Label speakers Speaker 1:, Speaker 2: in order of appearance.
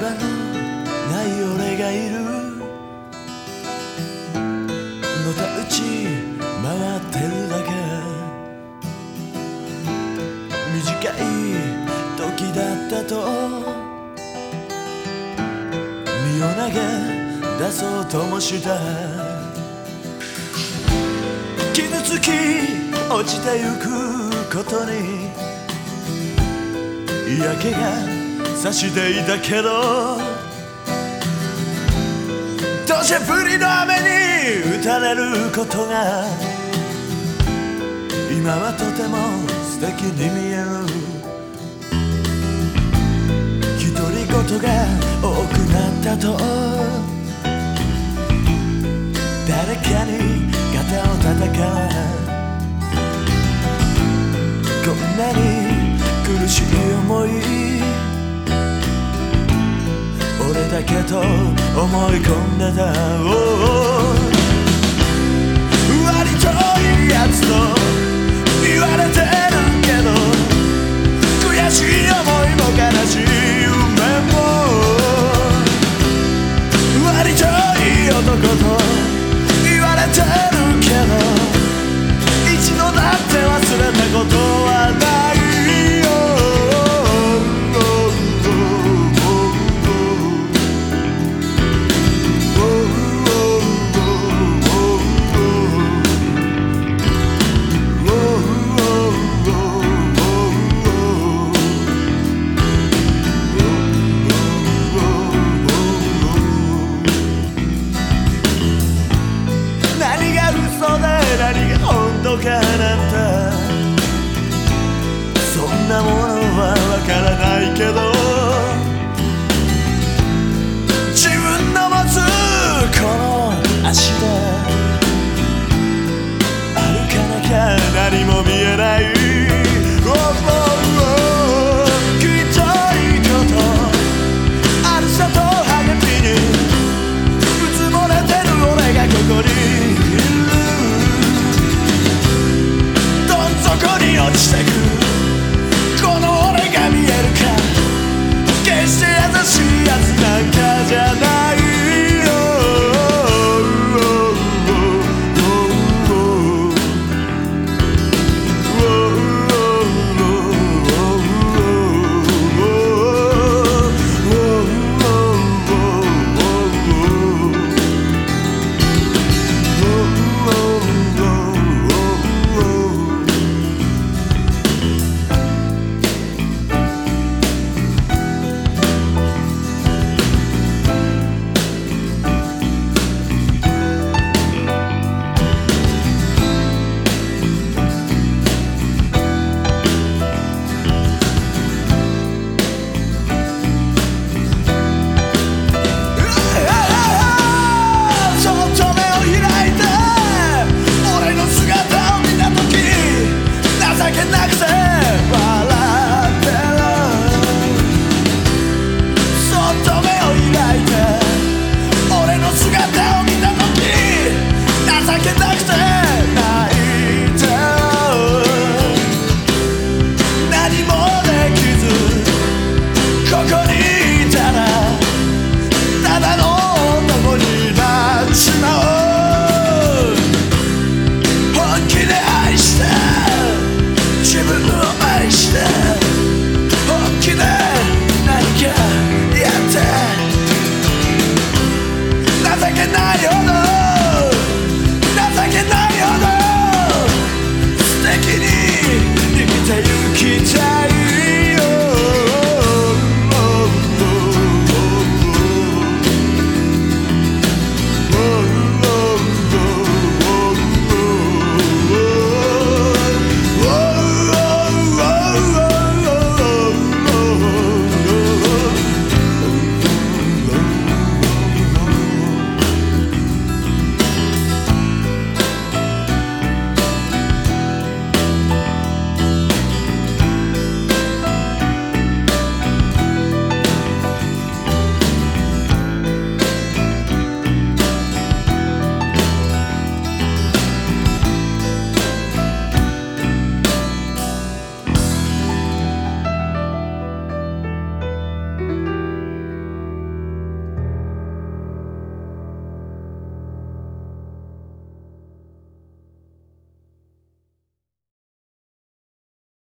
Speaker 1: 場のない俺がいる。のたうち回ってるだけ。短い時だったと。身を投げ出そうともした。傷つき落ちてゆくことに。嫌気がさしていたけど土砂降りの雨に打たれることが今はとても素敵に見える。独り言が多くなったと誰かに肩を叩かこんなに苦しい思いだけど思い込んでた、終わりち割といいやつと言われてるけど悔しい思いも悲しい夢も。割といい男とものはわからないけど自分の持つこの足で